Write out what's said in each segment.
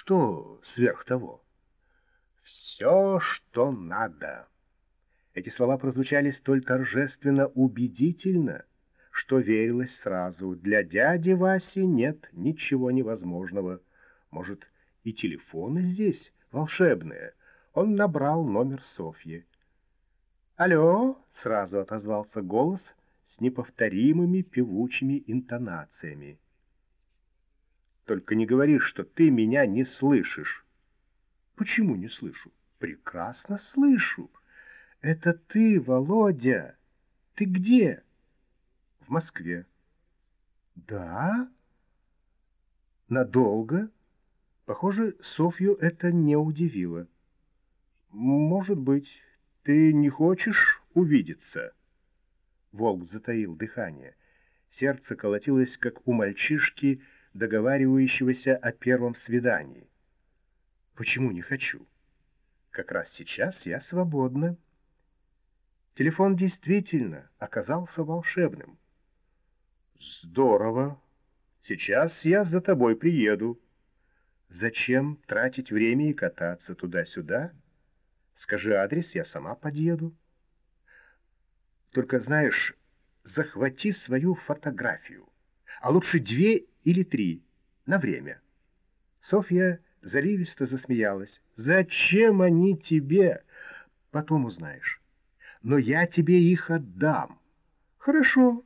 что сверх того? Все, что надо. Эти слова прозвучали столь торжественно убедительно, что верилось сразу. Для дяди Васи нет ничего невозможного. Может, и телефоны здесь волшебные? Он набрал номер Софьи. «Алло!» — сразу отозвался голос с неповторимыми певучими интонациями. «Только не говори, что ты меня не слышишь». «Почему не слышу?» «Прекрасно слышу. Это ты, Володя. Ты где?» «В Москве». «Да? Надолго?» Похоже, Софью это не удивило. «Может быть, ты не хочешь увидеться?» Волк затаил дыхание. Сердце колотилось, как у мальчишки, договаривающегося о первом свидании. «Почему не хочу? Как раз сейчас я свободна». Телефон действительно оказался волшебным. «Здорово! Сейчас я за тобой приеду». «Зачем тратить время и кататься туда-сюда?» Скажи адрес, я сама подъеду. Только, знаешь, захвати свою фотографию, а лучше две или три, на время. Софья заливисто засмеялась. «Зачем они тебе?» «Потом узнаешь. Но я тебе их отдам». «Хорошо».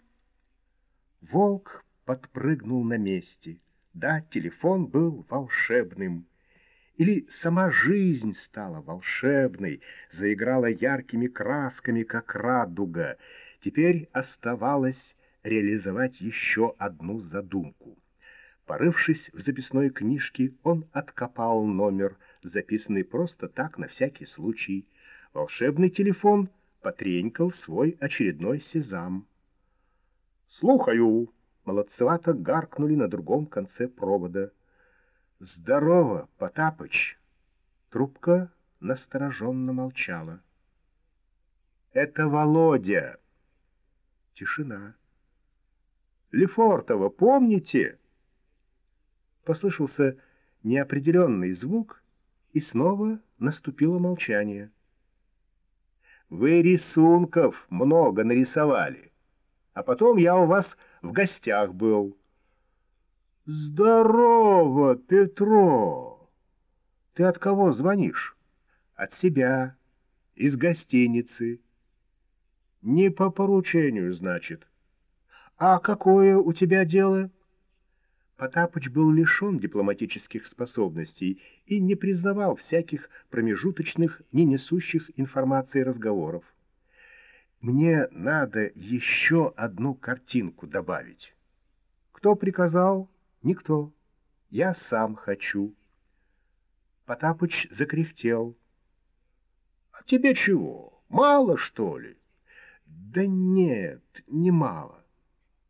Волк подпрыгнул на месте. Да, телефон был волшебным. Или сама жизнь стала волшебной, заиграла яркими красками, как радуга. Теперь оставалось реализовать еще одну задумку. Порывшись в записной книжке, он откопал номер, записанный просто так, на всякий случай. Волшебный телефон потренькал свой очередной сезам. «Слухаю!» — молодцевато гаркнули на другом конце провода — «Здорово, Потапыч!» Трубка настороженно молчала. «Это Володя!» Тишина. «Лефортово, помните?» Послышался неопределенный звук, и снова наступило молчание. «Вы рисунков много нарисовали, а потом я у вас в гостях был». «Здорово, Петро! Ты от кого звонишь?» «От себя, из гостиницы». «Не по поручению, значит». «А какое у тебя дело?» Потапыч был лишен дипломатических способностей и не признавал всяких промежуточных, не несущих информации разговоров. «Мне надо еще одну картинку добавить». «Кто приказал?» Никто. Я сам хочу. Потапыч закряхтел. А тебе чего? Мало, что ли? Да нет, не мало.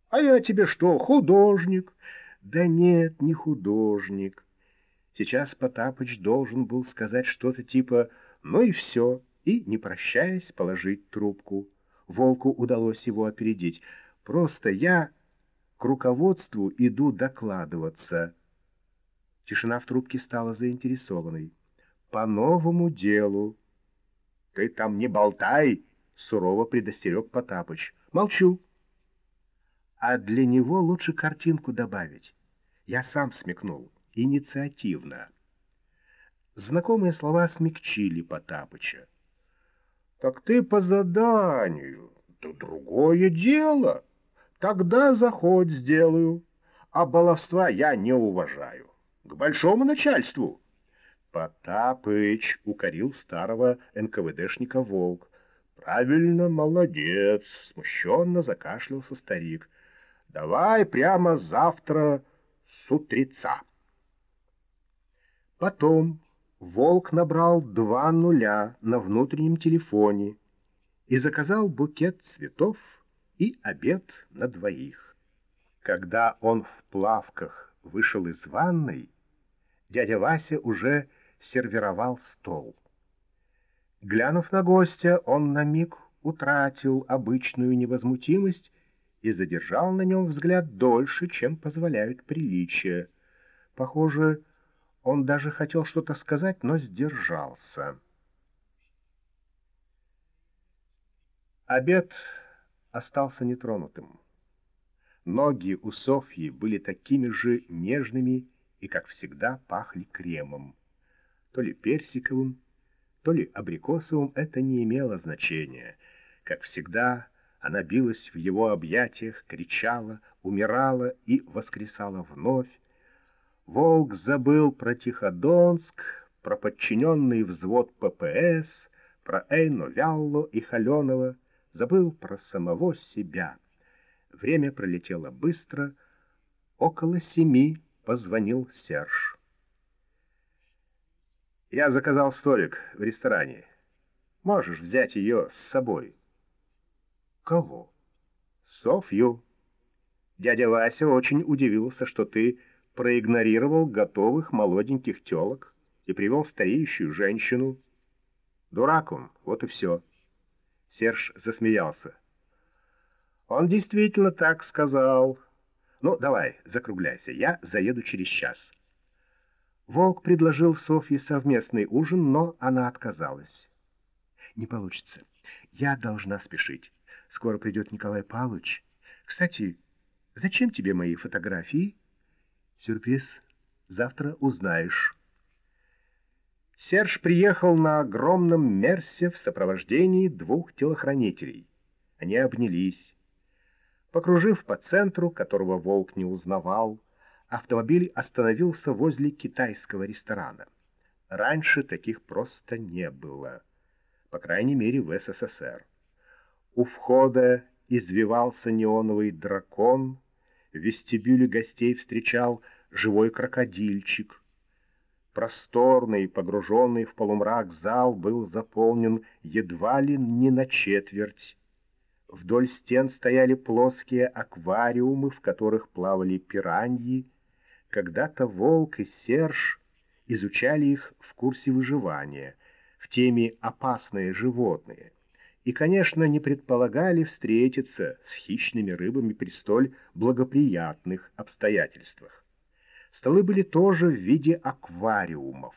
А я тебе что, художник? Да нет, не художник. Сейчас Потапыч должен был сказать что-то типа «ну и все», и, не прощаясь, положить трубку. Волку удалось его опередить. «Просто я к руководству иду докладываться. Тишина в трубке стала заинтересованной. По новому делу. Ты там не болтай, сурово предостерег Потапыч. Молчу. А для него лучше картинку добавить. Я сам смекнул. Инициативно. Знакомые слова смягчили Потапыча. «Так ты по заданию, да другое дело». Тогда заход сделаю. А баловства я не уважаю. К большому начальству. Потапыч укорил старого НКВДшника Волк. Правильно, молодец, смущенно закашлялся старик. Давай прямо завтра с утреца. Потом Волк набрал два нуля на внутреннем телефоне и заказал букет цветов и обед на двоих. Когда он в плавках вышел из ванной, дядя Вася уже сервировал стол. Глянув на гостя, он на миг утратил обычную невозмутимость и задержал на нем взгляд дольше, чем позволяют приличия. Похоже, Он даже хотел что-то сказать, но сдержался. Обед остался нетронутым. Ноги у Софьи были такими же нежными и, как всегда, пахли кремом. То ли персиковым, то ли абрикосовым, это не имело значения. Как всегда, она билась в его объятиях, кричала, умирала и воскресала вновь. Волк забыл про Тиходонск, про подчиненный взвод ППС, про Эйно Вялло и Холенова, забыл про самого себя. Время пролетело быстро. Около семи позвонил Серж. «Я заказал столик в ресторане. Можешь взять ее с собой». «Кого?» «Софью. Дядя Вася очень удивился, что ты проигнорировал готовых молоденьких телок и привел стареющую женщину. Дурак он, вот и все». Серж засмеялся. Он действительно так сказал. Ну, давай, закругляйся, я заеду через час. Волк предложил Софье совместный ужин, но она отказалась. Не получится. Я должна спешить. Скоро придет Николай Павлович. Кстати, зачем тебе мои фотографии? Сюрприз. Завтра узнаешь. Серж приехал на огромном Мерсе в сопровождении двух телохранителей. Они обнялись. Покружив по центру, которого волк не узнавал, автомобиль остановился возле китайского ресторана. Раньше таких просто не было, по крайней мере в СССР. У входа извивался неоновый дракон, в вестибюле гостей встречал живой крокодильчик. Просторный, погруженный в полумрак зал был заполнен едва ли не на четверть Вдоль стен стояли плоские аквариумы, в которых плавали пираньи. Когда-то волк и серж изучали их в курсе выживания, в теме «опасные животные» и, конечно, не предполагали встретиться с хищными рыбами при столь благоприятных обстоятельствах. Столы были тоже в виде аквариумов.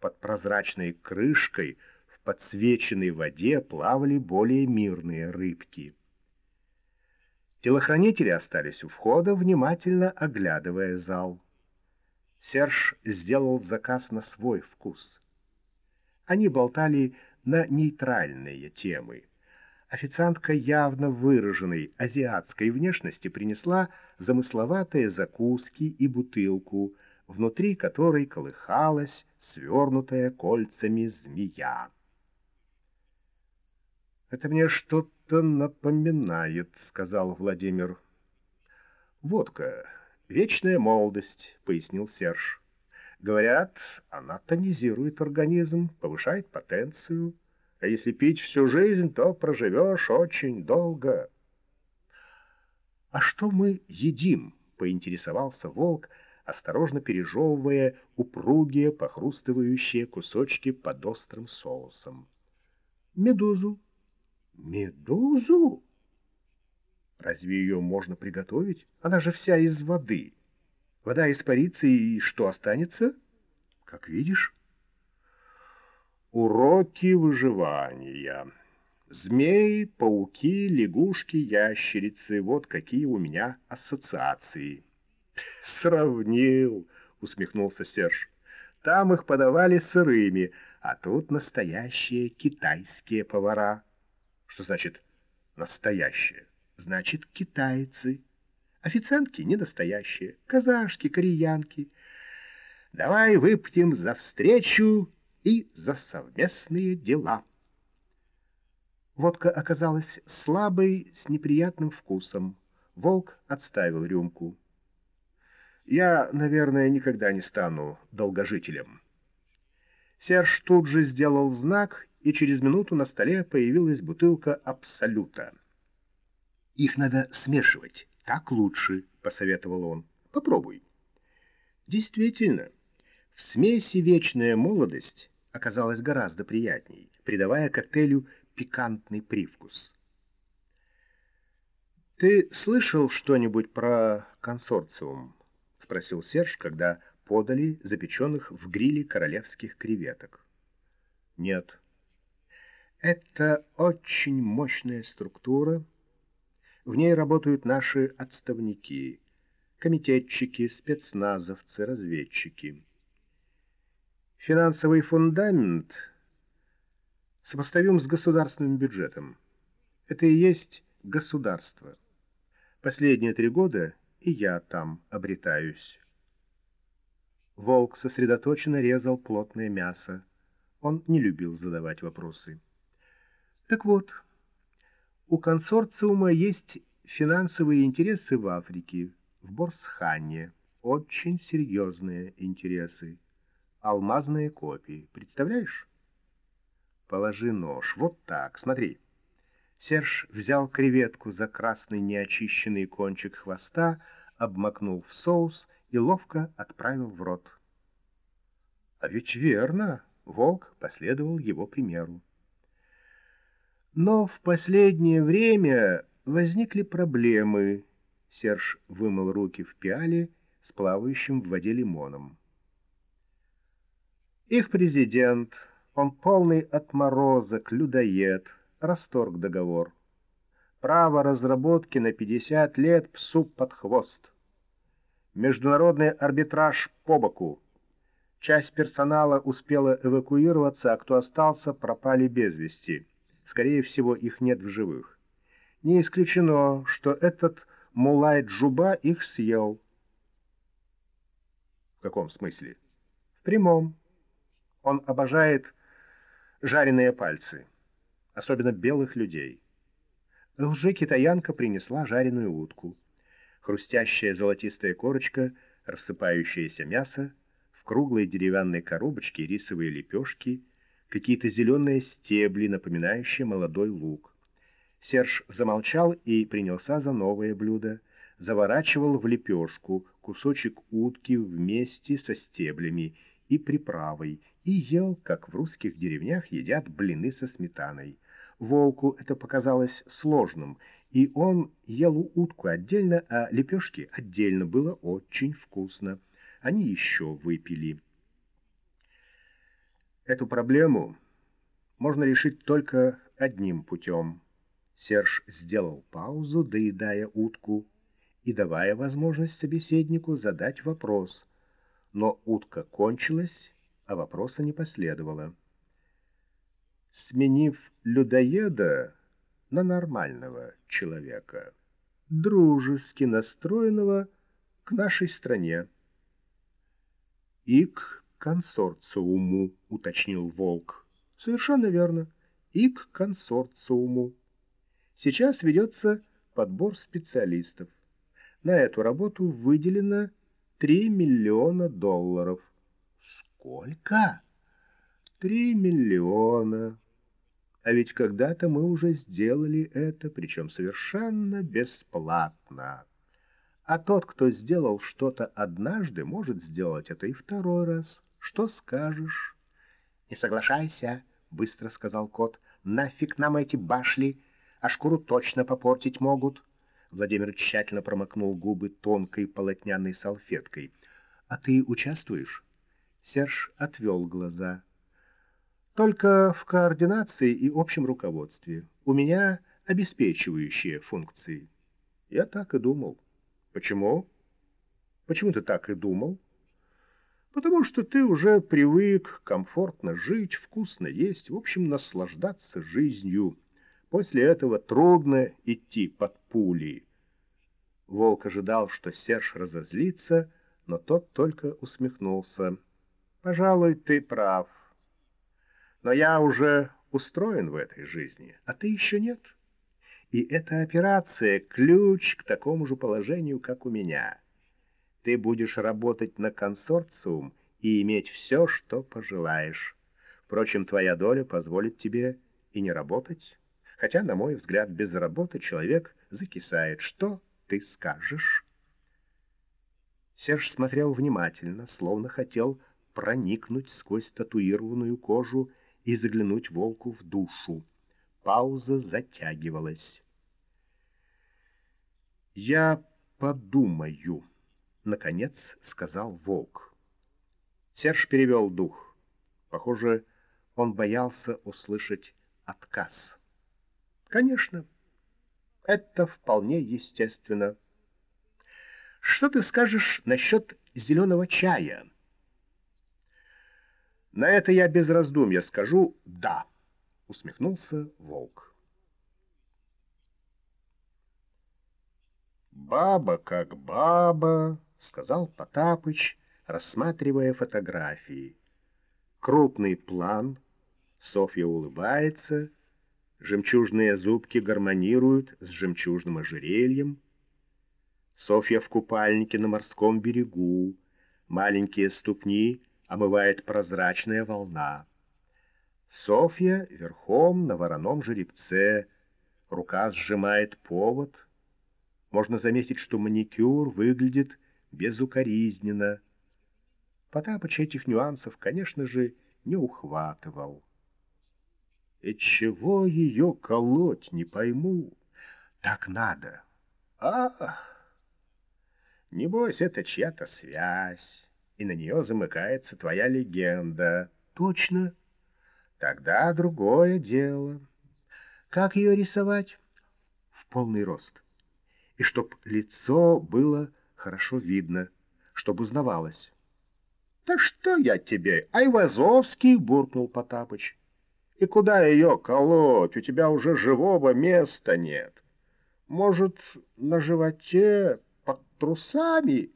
Под прозрачной крышкой – подсвеченной воде плавали более мирные рыбки. Телохранители остались у входа, внимательно оглядывая зал. Серж сделал заказ на свой вкус. Они болтали на нейтральные темы. Официантка явно выраженной азиатской внешности принесла замысловатые закуски и бутылку, внутри которой колыхалась свернутая кольцами змея. «Это мне что-то напоминает», — сказал Владимир. «Водка. Вечная молодость», — пояснил Серж. «Говорят, она тонизирует организм, повышает потенцию, а если пить всю жизнь, то проживешь очень долго». «А что мы едим?» — поинтересовался волк, осторожно пережевывая упругие, похрустывающие кусочки под острым соусом. «Медузу», Медузу? Разве ее можно приготовить? Она же вся из воды. Вода испарится, и что останется? Как видишь. Уроки выживания. Змеи, пауки, лягушки, ящерицы. Вот какие у меня ассоциации. Сравнил, усмехнулся Серж. Там их подавали сырыми, а тут настоящие китайские повара. Что значит «настоящие»? Значит, китайцы. Официантки не настоящие, казашки, кореянки. Давай выпьем за встречу и за совместные дела. Водка оказалась слабой, с неприятным вкусом. Волк отставил рюмку. Я, наверное, никогда не стану долгожителем. Серж тут же сделал знак, и через минуту на столе появилась бутылка «Абсолюта». «Их надо смешивать, так лучше», — посоветовал он. «Попробуй». Действительно, в смеси «Вечная молодость» оказалась гораздо приятней, придавая коктейлю пикантный привкус. «Ты слышал что-нибудь про консорциум?» — спросил Серж, когда подали запеченных в гриле королевских креветок. Нет. Это очень мощная структура. В ней работают наши отставники, комитетчики, спецназовцы, разведчики. Финансовый фундамент сопоставим с государственным бюджетом. Это и есть государство. Последние три года и я там обретаюсь. Волк сосредоточенно резал плотное мясо. Он не любил задавать вопросы. Так вот, у консорциума есть финансовые интересы в Африке, в Борсхане. Очень серьезные интересы. Алмазные копии. Представляешь? Положи нож. Вот так. Смотри. Серж взял креветку за красный неочищенный кончик хвоста, обмакнул в соус и ловко отправил в рот. А ведь верно, волк последовал его примеру. Но в последнее время возникли проблемы. Серж вымыл руки в пиале с плавающим в воде лимоном. Их президент, он полный отморозок, людоед — расторг договор. Право разработки на 50 лет псу под хвост. Международный арбитраж по боку. Часть персонала успела эвакуироваться, а кто остался, пропали без вести. Скорее всего, их нет в живых. Не исключено, что этот Мулай Джуба их съел. В каком смысле? В прямом. Он обожает жареные пальцы особенно белых людей. Лже-китаянка принесла жареную утку. Хрустящая золотистая корочка, рассыпающееся мясо, в круглой деревянной коробочке рисовые лепешки, какие-то зеленые стебли, напоминающие молодой лук. Серж замолчал и принялся за новое блюдо. Заворачивал в лепешку кусочек утки вместе со стеблями и приправой и ел, как в русских деревнях едят блины со сметаной. Волку это показалось сложным, и он ел утку отдельно, а лепешки отдельно. Было очень вкусно. Они еще выпили. Эту проблему можно решить только одним путем. Серж сделал паузу, доедая утку, и давая возможность собеседнику задать вопрос. Но утка кончилась, а вопроса не последовало сменив людоеда на нормального человека, дружески настроенного к нашей стране. И к консорциуму, уточнил Волк. Совершенно верно. И к консорциуму. Сейчас ведется подбор специалистов. На эту работу выделено 3 миллиона долларов. Сколько? 3 миллиона. А ведь когда-то мы уже сделали это, причем совершенно бесплатно. А тот, кто сделал что-то однажды, может сделать это и второй раз. Что скажешь? — Не соглашайся, — быстро сказал кот. — Нафиг нам эти башли, а шкуру точно попортить могут. Владимир тщательно промокнул губы тонкой полотняной салфеткой. — А ты участвуешь? Серж отвел глаза. — только в координации и общем руководстве. У меня обеспечивающие функции. Я так и думал. Почему? Почему ты так и думал? Потому что ты уже привык комфортно жить, вкусно есть, в общем, наслаждаться жизнью. После этого трудно идти под пули. Волк ожидал, что Серж разозлится, но тот только усмехнулся. «Пожалуй, ты прав». Но я уже устроен в этой жизни, а ты еще нет. И эта операция — ключ к такому же положению, как у меня. Ты будешь работать на консорциум и иметь все, что пожелаешь. Впрочем, твоя доля позволит тебе и не работать. Хотя, на мой взгляд, без работы человек закисает. Что ты скажешь? Серж смотрел внимательно, словно хотел проникнуть сквозь татуированную кожу и заглянуть волку в душу. Пауза затягивалась. «Я подумаю», — наконец сказал волк. Серж перевел дух. Похоже, он боялся услышать отказ. Конечно, это вполне естественно. Что ты скажешь насчет зеленого чая? На это я без раздумья скажу «да», — усмехнулся волк. «Баба как баба», — сказал Потапыч, рассматривая фотографии. Крупный план, Софья улыбается, жемчужные зубки гармонируют с жемчужным ожерельем. Софья в купальнике на морском берегу, маленькие ступни омывает прозрачная волна. Софья верхом на вороном жеребце, рука сжимает повод. Можно заметить, что маникюр выглядит безукоризненно. Потапыч этих нюансов, конечно же, не ухватывал. И чего ее колоть, не пойму. Так надо. А, небось, это чья-то связь, и на нее замыкается твоя легенда. Точно. Тогда другое дело. Как ее рисовать? В полный рост. И чтоб лицо было хорошо видно, чтоб узнавалось. «Да что я тебе, Айвазовский!» — буркнул Потапыч. «И куда ее колоть? У тебя уже живого места нет. Может, на животе, под трусами?»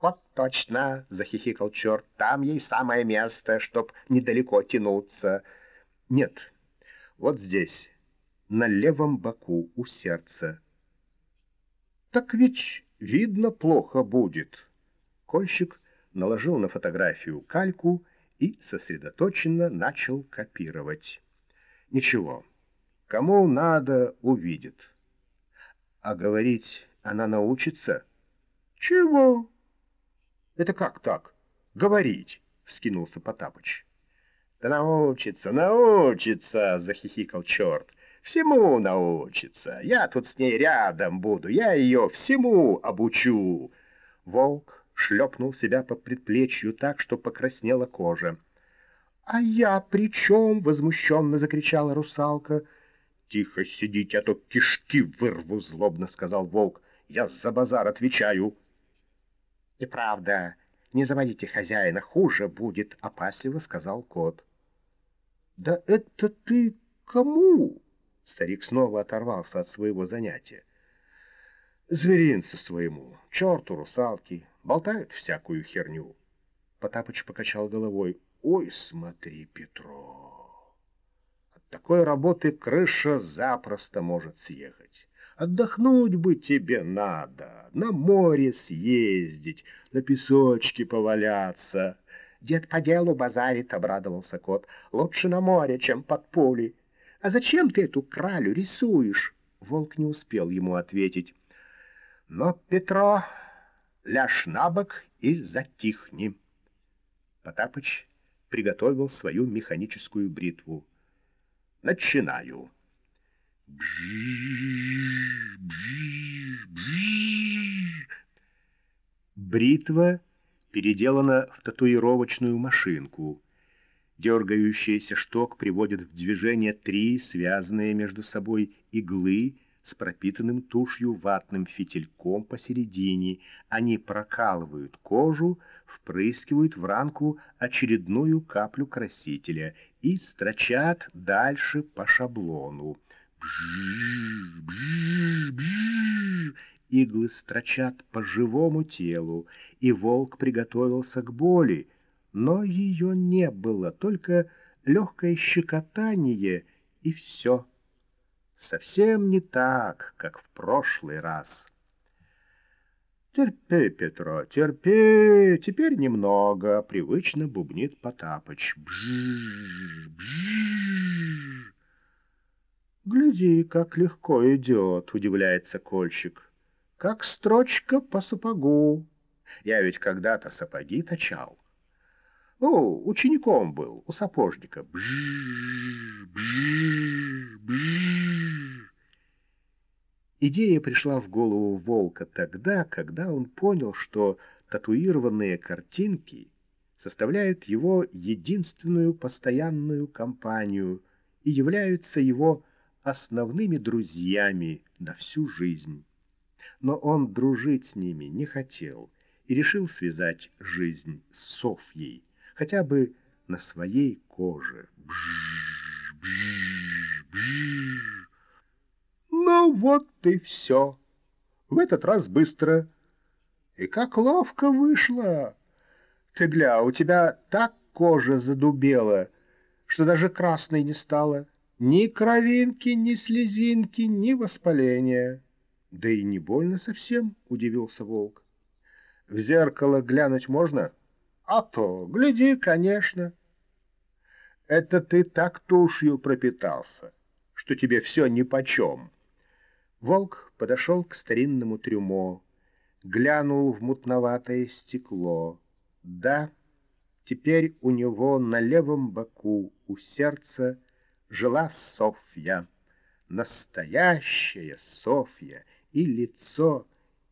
«Вот точно!» — захихикал черт. «Там ей самое место, чтоб недалеко тянуться». «Нет, вот здесь, на левом боку, у сердца». «Так ведь видно плохо будет». Кольщик наложил на фотографию кальку и сосредоточенно начал копировать. Ничего, кому надо, увидит. А говорить она научится? Чего? Это как так? Говорить, вскинулся Потапыч. Да научится, научится, захихикал черт. Всему научится. Я тут с ней рядом буду, я ее всему обучу. Волк шлепнул себя по предплечью так, что покраснела кожа. «А я при чем?» — возмущенно закричала русалка. «Тихо сидите, а то кишки вырву!» — злобно сказал волк. «Я за базар отвечаю!» «И правда, не заводите хозяина, хуже будет!» — опасливо сказал кот. «Да это ты кому?» — старик снова оторвался от своего занятия. «Зверинцу своему, черту русалки, болтают всякую херню. Потапыч покачал головой. Ой, смотри, Петро, от такой работы крыша запросто может съехать. Отдохнуть бы тебе надо, на море съездить, на песочке поваляться. Дед по делу базарит, — обрадовался кот. Лучше на море, чем под пулей. А зачем ты эту кралю рисуешь? Волк не успел ему ответить. Но Петро ляжь на бок и затихни. Потапыч приготовил свою механическую бритву. Начинаю. Бритва переделана в татуировочную машинку. Дергающийся шток приводит в движение три связанные между собой иглы, с пропитанным тушью ватным фитильком посередине. Они прокалывают кожу, впрыскивают в ранку очередную каплю красителя и строчат дальше по шаблону. Бжж. Иглы строчат по живому телу, и волк приготовился к боли, но ее не было, только легкое щекотание, и все совсем не так, как в прошлый раз. «Терпи, Петро, терпи, теперь немного», — привычно бубнит Потапыч. «Бжж, бжж». «Гляди, как легко идет», — удивляется Кольщик. «Как строчка по сапогу. Я ведь когда-то сапоги точал. Ну, учеником был, у сапожника. Идея пришла в голову Волка тогда, когда он понял, что татуированные картинки составляют его единственную постоянную компанию и являются его основными друзьями на всю жизнь. Но он дружить с ними не хотел и решил связать жизнь с Софьей, хотя бы на своей коже. Бжж, бжж, бжж. Ну вот и все. В этот раз быстро. И как ловко вышло. Ты гля, у тебя так кожа задубела, что даже красной не стало. Ни кровинки, ни слезинки, ни воспаления. Да и не больно совсем, удивился волк. В зеркало глянуть можно? А то, гляди, конечно. Это ты так тушью пропитался, что тебе все нипочем. Волк подошел к старинному трюмо, глянул в мутноватое стекло. Да, теперь у него на левом боку, у сердца, жила Софья, настоящая Софья, и лицо,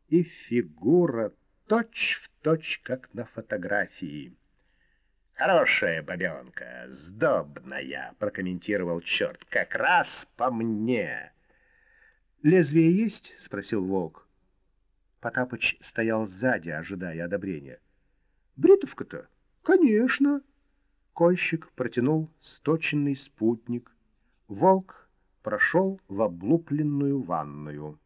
и фигура точь в точь, как на фотографии. «Хорошая бабенка, сдобная», — прокомментировал черт, — «как раз по мне». «Лезвие есть?» — спросил волк. Потапыч стоял сзади, ожидая одобрения. «Бритовка-то? Конечно!» Кольщик протянул сточенный спутник. Волк прошел в облупленную ванную.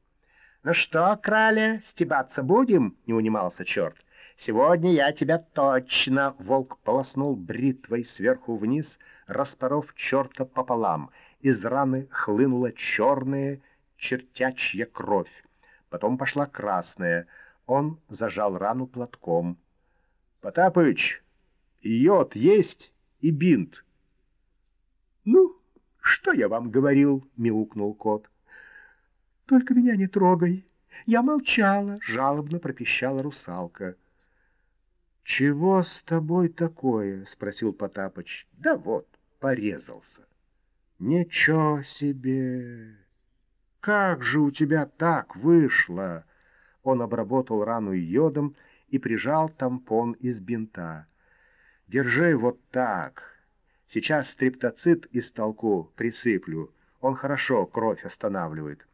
«Ну что, краля, стебаться будем?» — не унимался черт. «Сегодня я тебя точно...» — волк полоснул бритвой сверху вниз, распоров черта пополам. Из раны хлынула черная чертячья кровь. Потом пошла красная. Он зажал рану платком. «Потапыч, йод есть?» и бинт. — Ну, что я вам говорил? — мяукнул кот. — Только меня не трогай. Я молчала, — жалобно пропищала русалка. — Чего с тобой такое? — спросил Потапыч. — Да вот, порезался. — Ничего себе! Как же у тебя так вышло? Он обработал рану йодом и прижал тампон из бинта. Держи вот так. Сейчас стриптоцит из толку присыплю. Он хорошо кровь останавливает.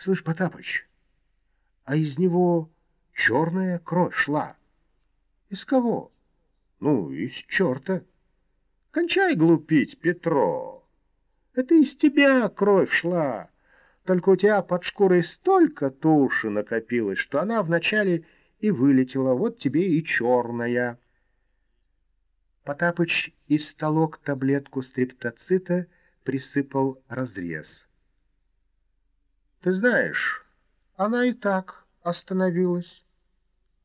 Слышь, Потапыч, а из него черная кровь шла. Из кого? Ну, из черта. Кончай глупить, Петро. Это из тебя кровь шла. Только у тебя под шкурой столько туши накопилось, что она вначале и вылетела. Вот тебе и черная. Потапыч истолок таблетку стриптоцита, присыпал разрез. «Ты знаешь, она и так остановилась.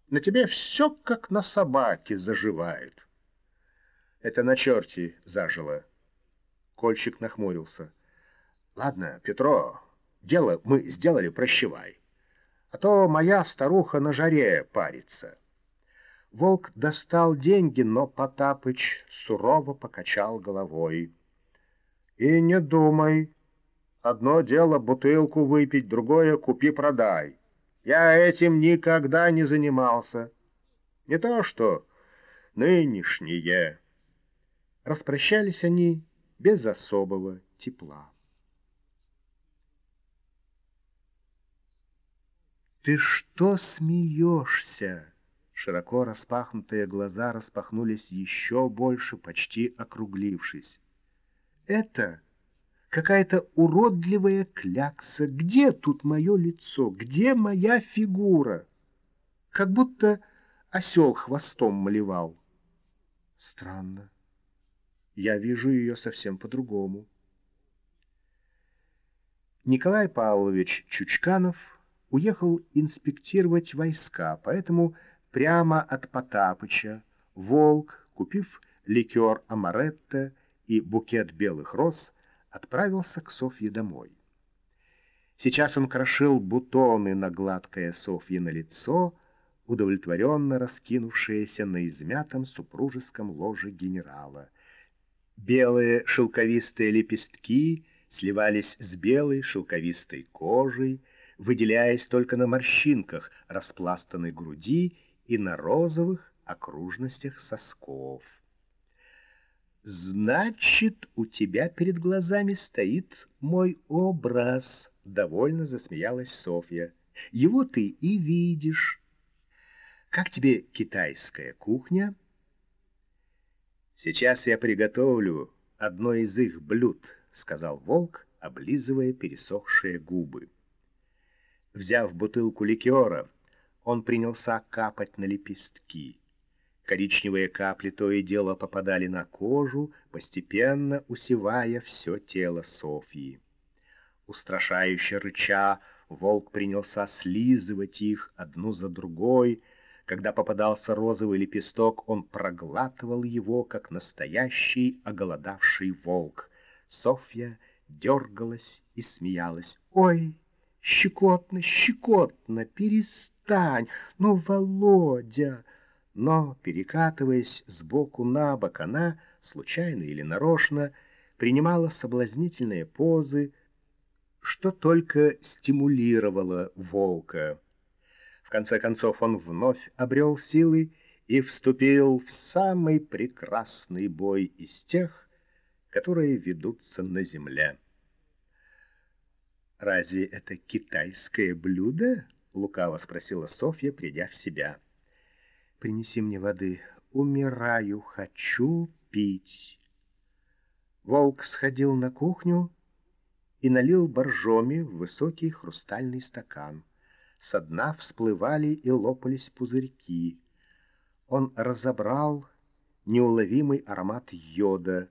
На тебе все как на собаке заживает». «Это на черти зажило». Кольчик нахмурился. «Ладно, Петро, дело мы сделали, прощевай. А то моя старуха на жаре парится». Волк достал деньги, но Потапыч сурово покачал головой. «И не думай. Одно дело бутылку выпить, другое — купи-продай. Я этим никогда не занимался. Не то что нынешние». Распрощались они без особого тепла. «Ты что смеешься?» Широко распахнутые глаза распахнулись еще больше, почти округлившись. «Это какая-то уродливая клякса. Где тут мое лицо? Где моя фигура?» Как будто осел хвостом малевал. Странно. Я вижу ее совсем по-другому. Николай Павлович Чучканов уехал инспектировать войска, поэтому прямо от Потапыча, волк, купив ликер амаретто и букет белых роз, отправился к Софье домой. Сейчас он крошил бутоны на гладкое Софье на лицо, удовлетворенно раскинувшееся на измятом супружеском ложе генерала. Белые шелковистые лепестки сливались с белой шелковистой кожей, выделяясь только на морщинках распластанной груди и на розовых окружностях сосков. «Значит, у тебя перед глазами стоит мой образ», — довольно засмеялась Софья. «Его ты и видишь. Как тебе китайская кухня?» «Сейчас я приготовлю одно из их блюд», — сказал волк, облизывая пересохшие губы. Взяв бутылку ликера, он принялся капать на лепестки. Коричневые капли то и дело попадали на кожу, постепенно усевая все тело Софьи. Устрашающе рыча, волк принялся слизывать их одну за другой. Когда попадался розовый лепесток, он проглатывал его, как настоящий оголодавший волк. Софья дергалась и смеялась. «Ой, щекотно, щекотно, перестань! Ну, Володя!» Но, перекатываясь сбоку на бок, она, случайно или нарочно, принимала соблазнительные позы, что только стимулировало волка. В конце концов он вновь обрел силы и вступил в самый прекрасный бой из тех, которые ведутся на земле. «Разве это китайское блюдо?» — лукаво спросила Софья, придя в себя принеси мне воды. Умираю, хочу пить. Волк сходил на кухню и налил боржоми в высокий хрустальный стакан. Со дна всплывали и лопались пузырьки. Он разобрал неуловимый аромат йода.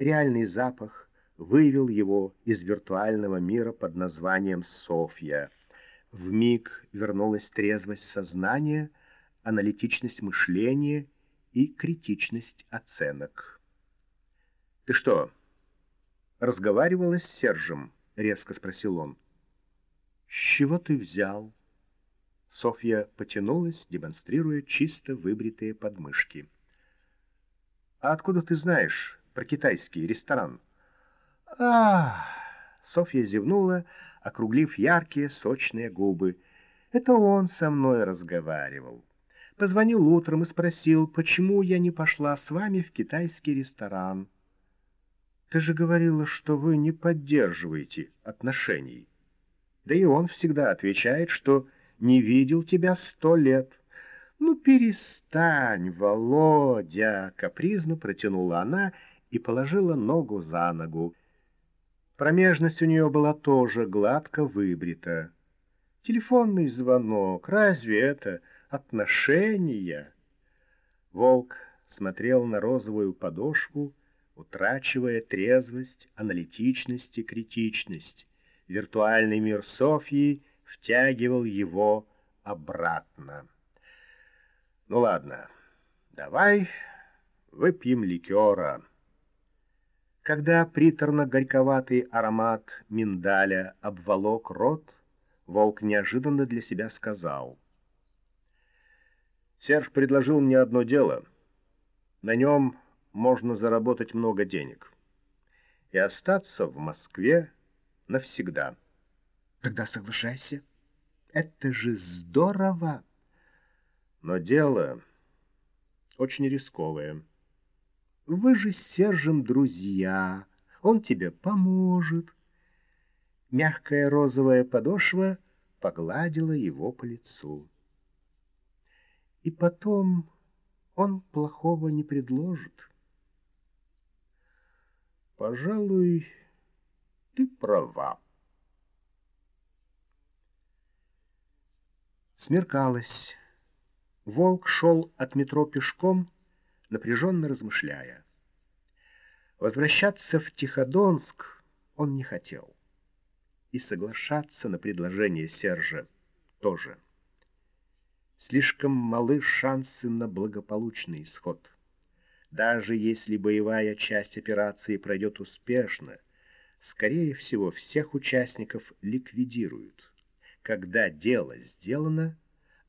Реальный запах вывел его из виртуального мира под названием Софья. В миг вернулась трезвость сознания — аналитичность мышления и критичность оценок. «Ты что, разговаривала с Сержем?» — резко спросил он. «С чего ты взял?» Софья потянулась, демонстрируя чисто выбритые подмышки. «А откуда ты знаешь про китайский ресторан?» «А, Софья зевнула, округлив яркие сочные губы. «Это он со мной разговаривал». Позвонил утром и спросил, почему я не пошла с вами в китайский ресторан. Ты же говорила, что вы не поддерживаете отношений. Да и он всегда отвечает, что не видел тебя сто лет. Ну, перестань, Володя, капризно протянула она и положила ногу за ногу. Промежность у нее была тоже гладко выбрита. Телефонный звонок, разве это отношения. Волк смотрел на розовую подошву, утрачивая трезвость, аналитичность и критичность. Виртуальный мир Софьи втягивал его обратно. Ну ладно, давай выпьем ликера. Когда приторно-горьковатый аромат миндаля обволок рот, волк неожиданно для себя сказал — Серж предложил мне одно дело. На нем можно заработать много денег. И остаться в Москве навсегда. Тогда соглашайся. Это же здорово. Но дело очень рисковое. Вы же с Сержем друзья. Он тебе поможет. Мягкая розовая подошва погладила его по лицу. И потом он плохого не предложит. Пожалуй, ты права. Смеркалось. Волк шел от метро пешком, напряженно размышляя. Возвращаться в Тиходонск он не хотел. И соглашаться на предложение Сержа тоже. Слишком малы шансы на благополучный исход. Даже если боевая часть операции пройдет успешно, скорее всего, всех участников ликвидируют. Когда дело сделано,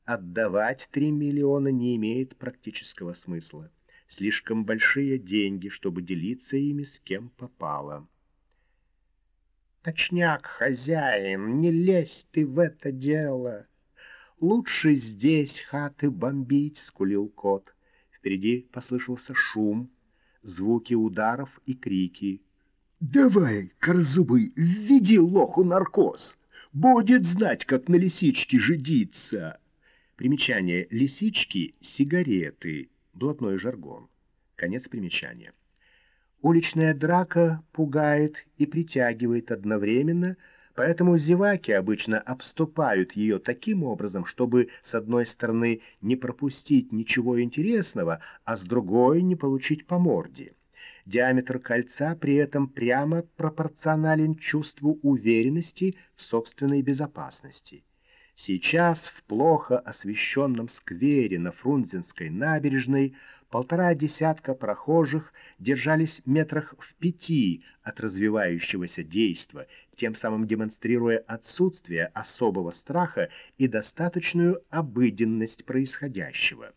отдавать 3 миллиона не имеет практического смысла. Слишком большие деньги, чтобы делиться ими с кем попало. «Точняк, хозяин, не лезь ты в это дело!» Лучше здесь хаты бомбить», — скулил кот. Впереди послышался шум, звуки ударов и крики. «Давай, корзубый, введи лоху наркоз. Будет знать, как на лисичке жидится». Примечание. Лисички — сигареты. Блатной жаргон. Конец примечания. Уличная драка пугает и притягивает одновременно, поэтому зеваки обычно обступают ее таким образом, чтобы с одной стороны не пропустить ничего интересного, а с другой не получить по морде. Диаметр кольца при этом прямо пропорционален чувству уверенности в собственной безопасности. Сейчас в плохо освещенном сквере на Фрунзенской набережной полтора десятка прохожих держались метрах в пяти от развивающегося действа, тем самым демонстрируя отсутствие особого страха и достаточную обыденность происходящего.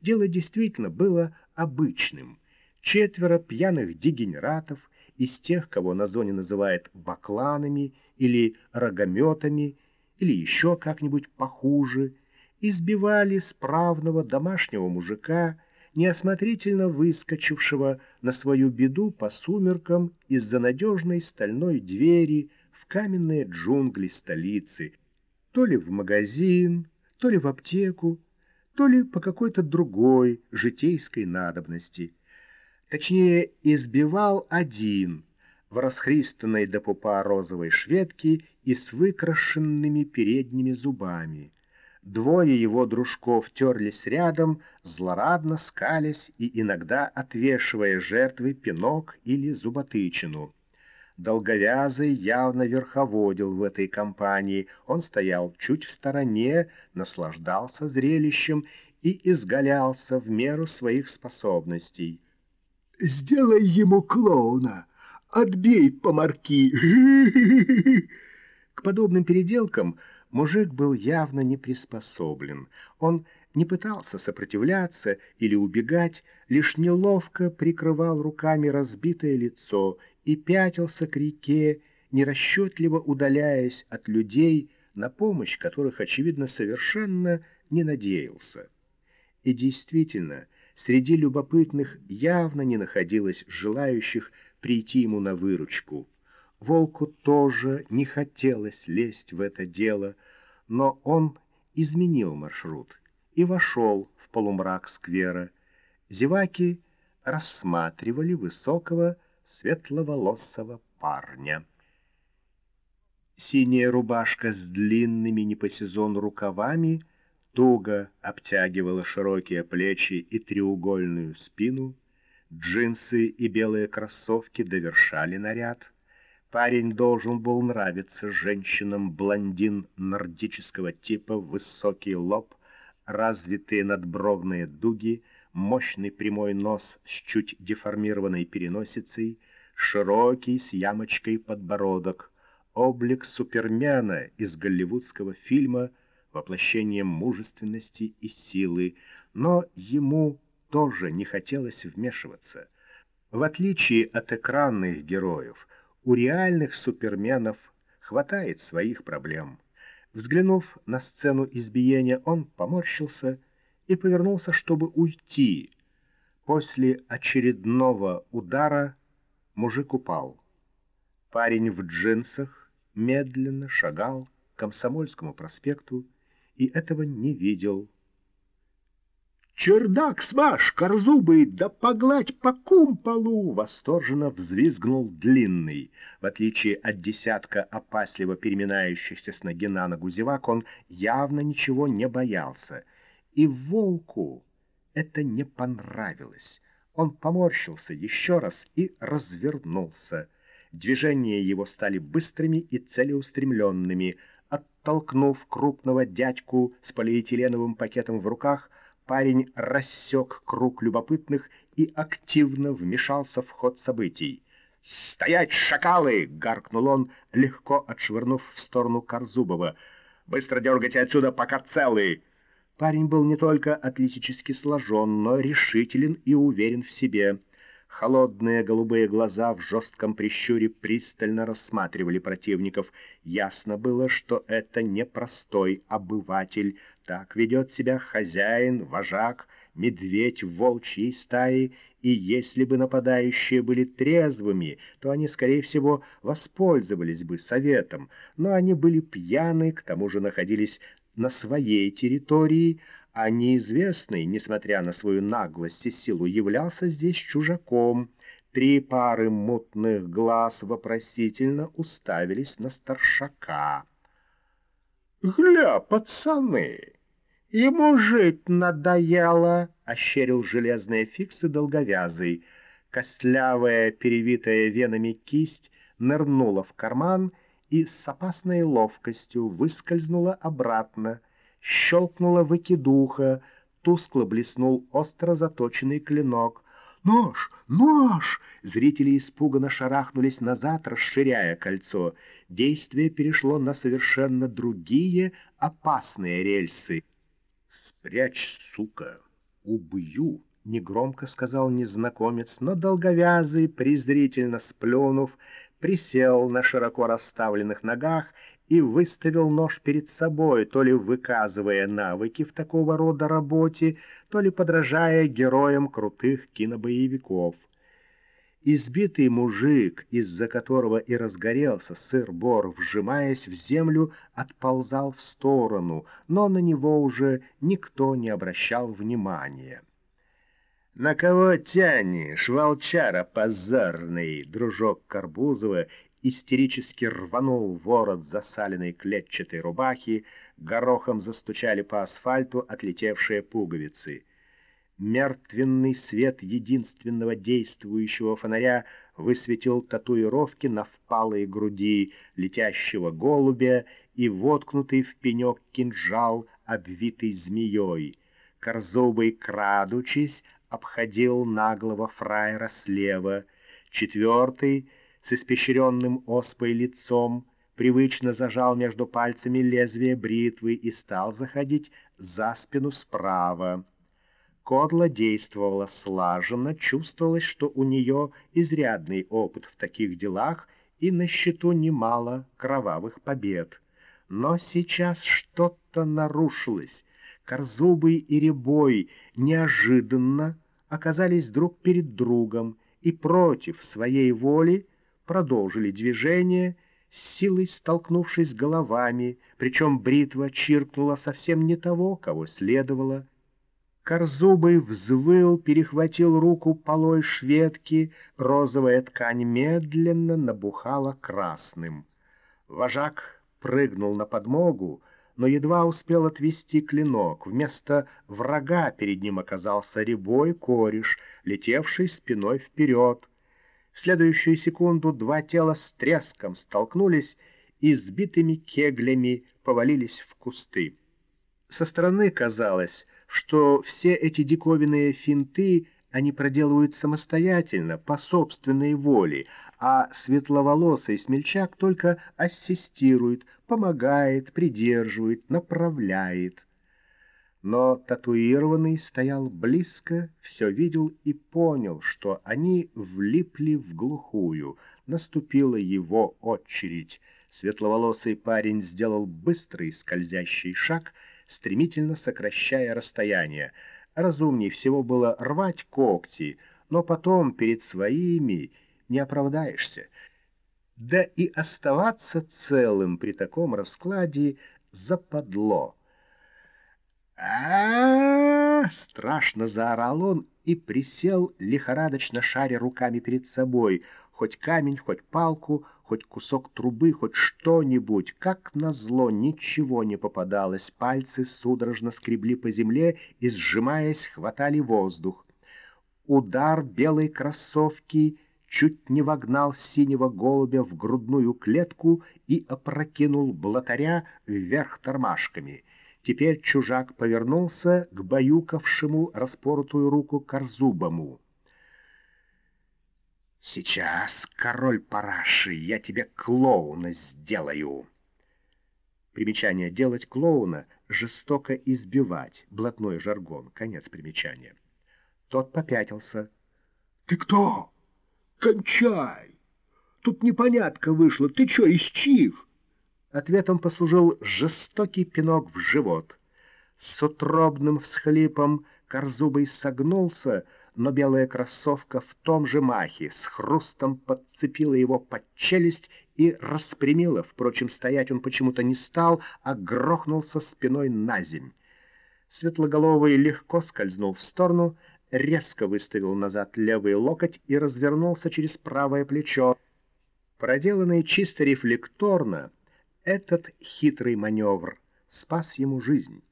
Дело действительно было обычным. Четверо пьяных дегенератов из тех, кого на зоне называют бакланами или рогометами, или еще как-нибудь похуже, избивали справного домашнего мужика, неосмотрительно выскочившего на свою беду по сумеркам из-за надежной стальной двери в каменные джунгли столицы, то ли в магазин, то ли в аптеку, то ли по какой-то другой житейской надобности. Точнее, избивал один — в расхристанной до пупа розовой шведке и с выкрашенными передними зубами. Двое его дружков терлись рядом, злорадно скались и иногда отвешивая жертвы пинок или зуботычину. Долговязый явно верховодил в этой компании. Он стоял чуть в стороне, наслаждался зрелищем и изгалялся в меру своих способностей. «Сделай ему клоуна!» Отбей помарки!» К подобным переделкам мужик был явно не приспособлен. Он не пытался сопротивляться или убегать, лишь неловко прикрывал руками разбитое лицо и пятился к реке, нерасчетливо удаляясь от людей, на помощь которых, очевидно, совершенно не надеялся. И действительно, среди любопытных явно не находилось желающих прийти ему на выручку. Волку тоже не хотелось лезть в это дело, но он изменил маршрут и вошел в полумрак сквера. Зеваки рассматривали высокого светловолосого парня. Синяя рубашка с длинными не по сезону рукавами туго обтягивала широкие плечи и треугольную спину, Джинсы и белые кроссовки довершали наряд. Парень должен был нравиться женщинам блондин нордического типа, высокий лоб, развитые надбровные дуги, мощный прямой нос с чуть деформированной переносицей, широкий с ямочкой подбородок, облик супермена из голливудского фильма, воплощением мужественности и силы, но ему тоже не хотелось вмешиваться. В отличие от экранных героев, у реальных суперменов хватает своих проблем. Взглянув на сцену избиения, он поморщился и повернулся, чтобы уйти. После очередного удара мужик упал. Парень в джинсах медленно шагал к Комсомольскому проспекту и этого не видел. «Чердак смажь, корзубый, да погладь по кумполу!» Восторженно взвизгнул длинный. В отличие от десятка опасливо переминающихся с ноги на ногу зевак, он явно ничего не боялся. И волку это не понравилось. Он поморщился еще раз и развернулся. Движения его стали быстрыми и целеустремленными. Оттолкнув крупного дядьку с полиэтиленовым пакетом в руках, парень рассек круг любопытных и активно вмешался в ход событий. «Стоять, шакалы!» — гаркнул он, легко отшвырнув в сторону Корзубова. «Быстро дергайте отсюда, пока целый!» Парень был не только атлетически сложен, но решителен и уверен в себе. Холодные голубые глаза в жестком прищуре пристально рассматривали противников. Ясно было, что это не простой обыватель. Так ведет себя хозяин, вожак, медведь в волчьей стае, и если бы нападающие были трезвыми, то они, скорее всего, воспользовались бы советом, но они были пьяны, к тому же находились на своей территории, а неизвестный, несмотря на свою наглость и силу, являлся здесь чужаком. Три пары мутных глаз вопросительно уставились на старшака. «Гля, пацаны, ему жить надоело!» — ощерил железные фиксы долговязый. Костлявая, перевитая венами кисть нырнула в карман и с опасной ловкостью выскользнула обратно, щелкнула выкидуха, тускло блеснул остро заточенный клинок. «Нож! Нож!» Зрители испуганно шарахнулись назад, расширяя кольцо. Действие перешло на совершенно другие, опасные рельсы. «Спрячь, сука! Убью!» — негромко сказал незнакомец, но долговязый, презрительно сплюнув, присел на широко расставленных ногах и выставил нож перед собой, то ли выказывая навыки в такого рода работе, то ли подражая героям крутых кинобоевиков. Избитый мужик, из-за которого и разгорелся сыр-бор, вжимаясь в землю, отползал в сторону, но на него уже никто не обращал внимания. «На кого тянешь, волчара позорный?» Дружок Карбузова истерически рванул ворот засаленной клетчатой рубахи, горохом застучали по асфальту отлетевшие пуговицы. Мертвенный свет единственного действующего фонаря высветил татуировки на впалой груди летящего голубя и воткнутый в пенек кинжал, обвитый змеей. Корзубый, крадучись, обходил наглого фраера слева. Четвертый — с испещренным оспой лицом, привычно зажал между пальцами лезвие бритвы и стал заходить за спину справа. Кодла действовала слаженно, чувствовалось, что у нее изрядный опыт в таких делах и на счету немало кровавых побед. Но сейчас что-то нарушилось. Корзубый и Рябой неожиданно оказались друг перед другом и против своей воли продолжили движение, с силой столкнувшись головами, причем бритва чиркнула совсем не того, кого следовало. Корзубый взвыл, перехватил руку полой шведки, розовая ткань медленно набухала красным. Вожак прыгнул на подмогу, но едва успел отвести клинок. Вместо врага перед ним оказался рябой кореш, летевший спиной вперед. В следующую секунду два тела с треском столкнулись и сбитыми кеглями повалились в кусты. Со стороны казалось, что все эти диковинные финты они проделывают самостоятельно, по собственной воле, а светловолосый смельчак только ассистирует, помогает, придерживает, направляет. Но татуированный стоял близко, все видел и понял, что они влипли в глухую. Наступила его очередь. Светловолосый парень сделал быстрый скользящий шаг, стремительно сокращая расстояние. Разумней всего было рвать когти, но потом перед своими не оправдаешься. Да и оставаться целым при таком раскладе западло а, страшно заорал он и присел, лихорадочно шаря руками перед собой, хоть камень, хоть палку, хоть кусок трубы, хоть что-нибудь. Как назло, ничего не попадалось, пальцы судорожно скребли по земле и, сжимаясь, хватали воздух. Удар белой кроссовки чуть не вогнал синего голубя в грудную клетку и опрокинул блатаря вверх тормашками — Теперь чужак повернулся к баюкавшему распоротую руку Корзубому. «Сейчас, король параши, я тебе клоуна сделаю!» Примечание «делать клоуна» — жестоко избивать, блатной жаргон, конец примечания. Тот попятился. Ты кто? Кончай! Тут непонятка вышла. Ты что, из чьих? Ответом послужил жестокий пинок в живот. С утробным всхлипом Корзубый согнулся, но белая кроссовка в том же махе с хрустом подцепила его под челюсть и распрямила. Впрочем, стоять он почему-то не стал, а грохнулся спиной на земь. Светлоголовый легко скользнул в сторону, резко выставил назад левый локоть и развернулся через правое плечо. Проделанный чисто рефлекторно, этот хитрый маневр спас ему жизнь,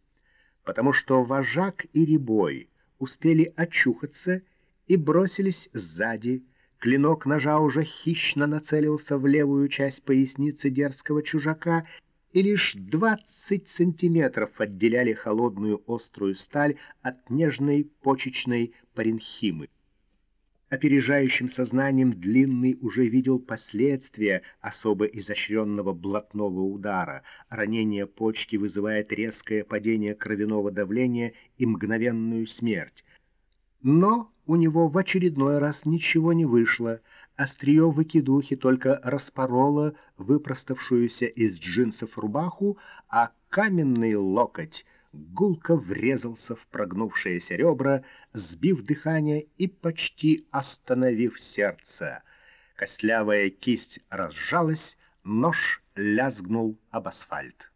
потому что вожак и ребой успели очухаться и бросились сзади. Клинок ножа уже хищно нацелился в левую часть поясницы дерзкого чужака, и лишь двадцать сантиметров отделяли холодную острую сталь от нежной почечной паренхимы. Опережающим сознанием Длинный уже видел последствия особо изощренного блатного удара. Ранение почки вызывает резкое падение кровяного давления и мгновенную смерть. Но у него в очередной раз ничего не вышло. Острие выкидухи только распороло выпроставшуюся из джинсов рубаху, а каменный локоть гулко врезался в прогнувшиеся ребра, сбив дыхание и почти остановив сердце. Костлявая кисть разжалась, нож лязгнул об асфальт.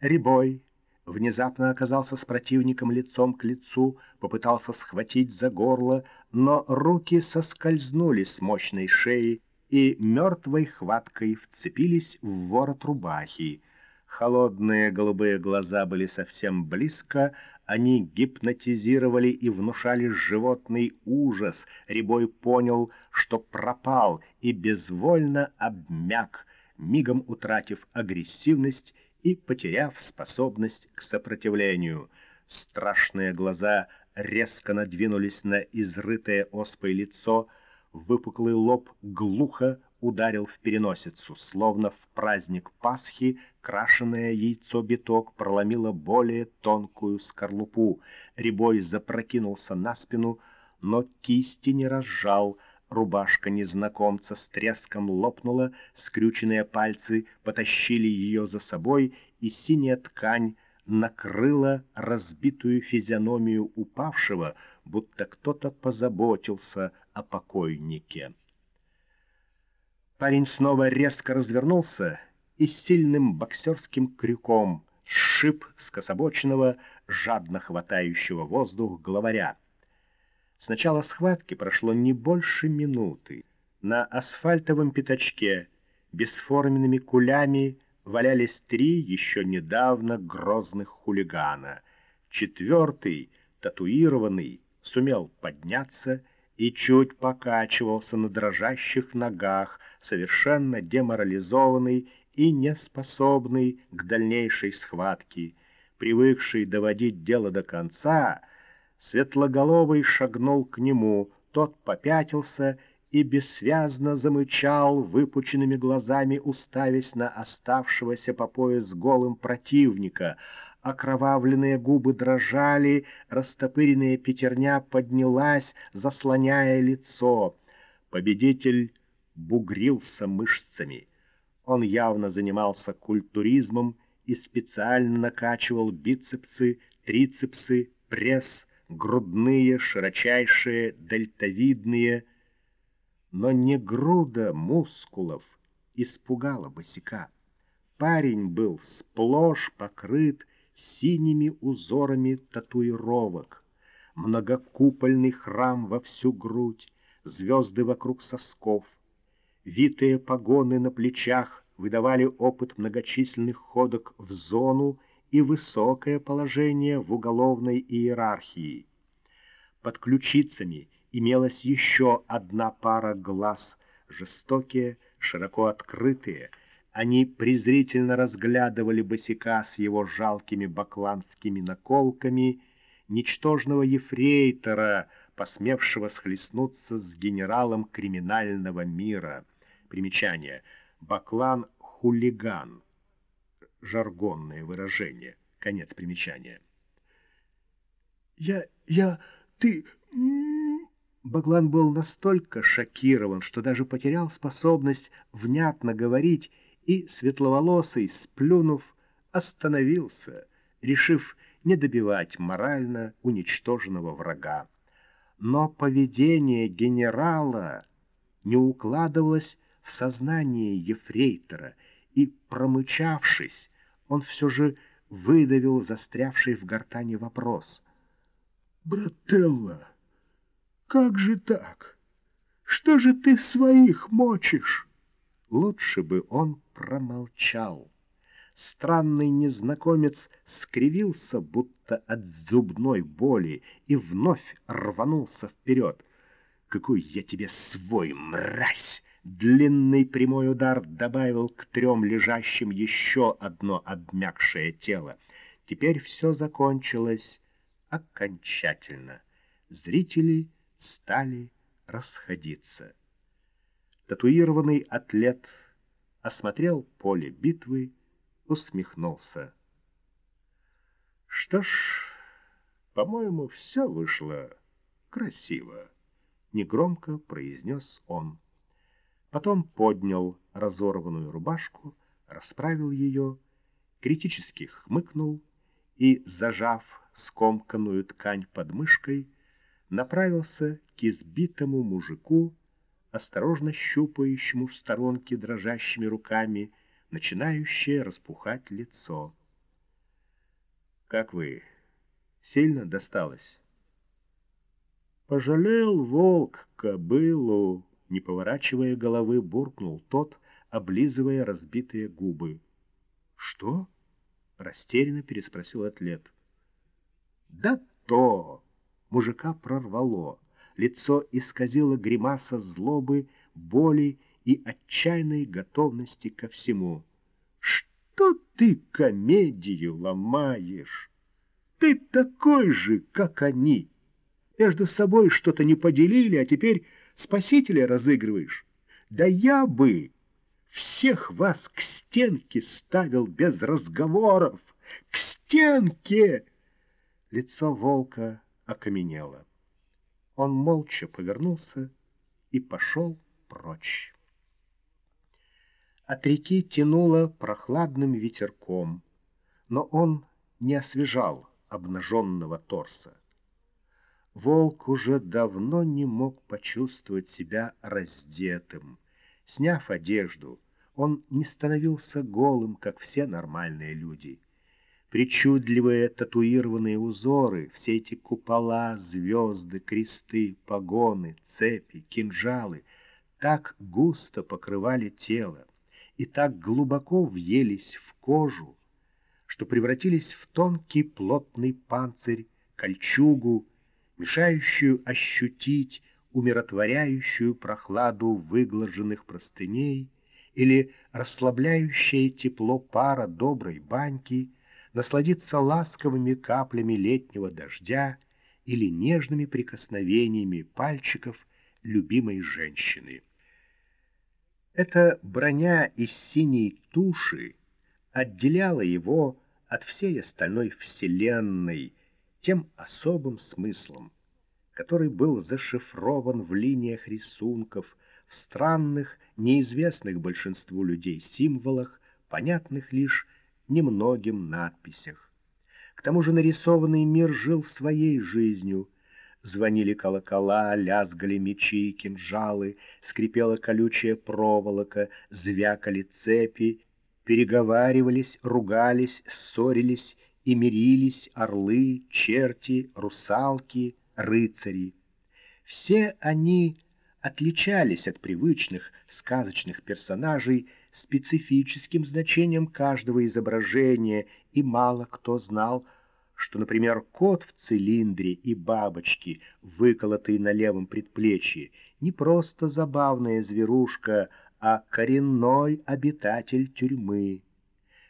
Рябой внезапно оказался с противником лицом к лицу, попытался схватить за горло, но руки соскользнули с мощной шеи и мертвой хваткой вцепились в ворот рубахи. Холодные голубые глаза были совсем близко, они гипнотизировали и внушали животный ужас. Рябой понял, что пропал, и безвольно обмяк, мигом утратив агрессивность и потеряв способность к сопротивлению. Страшные глаза резко надвинулись на изрытое оспой лицо, выпуклый лоб глухо ударил в переносицу, словно в праздник Пасхи крашеное яйцо-биток проломило более тонкую скорлупу. Рябой запрокинулся на спину, но кисти не разжал, рубашка незнакомца с треском лопнула, скрюченные пальцы потащили ее за собой, и синяя ткань накрыла разбитую физиономию упавшего, будто кто-то позаботился о покойнике. Парень снова резко развернулся и сильным боксерским крюком сшиб с кособочного, жадно хватающего воздух главаря. С начала схватки прошло не больше минуты. На асфальтовом пятачке бесформенными кулями валялись три еще недавно грозных хулигана. Четвертый, татуированный, сумел подняться и чуть покачивался на дрожащих ногах, совершенно деморализованный и неспособный к дальнейшей схватке. Привыкший доводить дело до конца, Светлоголовый шагнул к нему, тот попятился и бессвязно замычал, выпученными глазами уставясь на оставшегося по пояс голым противника. Окровавленные губы дрожали, растопыренная пятерня поднялась, заслоняя лицо. Победитель бугрился мышцами. Он явно занимался культуризмом и специально накачивал бицепсы, трицепсы, пресс, грудные, широчайшие, дельтовидные, но не груда мускулов испугала босика. Парень был сплошь покрыт синими узорами татуировок, многокупольный храм во всю грудь, звезды вокруг сосков, Витые погоны на плечах выдавали опыт многочисленных ходок в зону и высокое положение в уголовной иерархии. Под ключицами имелась еще одна пара глаз, жестокие, широко открытые. Они презрительно разглядывали босика с его жалкими бакланскими наколками, ничтожного ефрейтора, посмевшего схлестнуться с генералом криминального мира — Примечание. Баклан — хулиган. Жаргонное выражение. Конец примечания. «Я... я... ты... Баглан был настолько шокирован, что даже потерял способность внятно говорить, и светловолосый, сплюнув, остановился, решив не добивать морально уничтоженного врага. Но поведение генерала не укладывалось в сознание ефрейтора, и, промычавшись, он все же выдавил застрявший в гортане вопрос. «Брателла, как же так? Что же ты своих мочишь?» Лучше бы он промолчал. Странный незнакомец скривился, будто от зубной боли, и вновь рванулся вперед. «Какой я тебе свой, мразь!» Длинный прямой удар добавил к трем лежащим еще одно обмякшее тело. Теперь все закончилось окончательно. Зрители стали расходиться. Татуированный атлет осмотрел поле битвы, усмехнулся. Что ж, по-моему, все вышло красиво, негромко произнес он. Потом поднял разорванную рубашку, расправил ее, критически хмыкнул и, зажав скомканную ткань под мышкой, направился к избитому мужику, осторожно щупающему в сторонке дрожащими руками, начинающее распухать лицо. «Как вы? Сильно досталось?» «Пожалел волк кобылу», не поворачивая головы, буркнул тот, облизывая разбитые губы. «Что?» — растерянно переспросил атлет. «Да то!» — мужика прорвало. Лицо исказило гримаса злобы, боли и отчаянной готовности ко всему. «Что ты комедию ломаешь? Ты такой же, как они!» Между собой что-то не поделили, а теперь спасителя разыгрываешь. Да я бы всех вас к стенке ставил без разговоров. К стенке!» Лицо волка окаменело. Он молча повернулся и пошел прочь. От реки тянуло прохладным ветерком, но он не освежал обнаженного торса. Волк уже давно не мог почувствовать себя раздетым. Сняв одежду, он не становился голым, как все нормальные люди. Причудливые татуированные узоры, все эти купола, звезды, кресты, погоны, цепи, кинжалы так густо покрывали тело и так глубоко въелись в кожу, что превратились в тонкий плотный панцирь, кольчугу, мешающую ощутить умиротворяющую прохладу выглаженных простыней или расслабляющее тепло пара доброй баньки, насладиться ласковыми каплями летнего дождя или нежными прикосновениями пальчиков любимой женщины. Эта броня из синей туши отделяла его от всей остальной вселенной, тем особым смыслом, который был зашифрован в линиях рисунков, в странных, неизвестных большинству людей символах, понятных лишь немногим надписях. К тому же нарисованный мир жил своей жизнью. Звонили колокола, лязгали мечи и кинжалы, скрипела колючая проволока, звякали цепи, переговаривались, ругались, ссорились и мирились орлы, черти, русалки, рыцари. Все они отличались от привычных сказочных персонажей специфическим значением каждого изображения, и мало кто знал, что, например, кот в цилиндре и бабочки, выколотые на левом предплечье, не просто забавная зверушка, а коренной обитатель тюрьмы.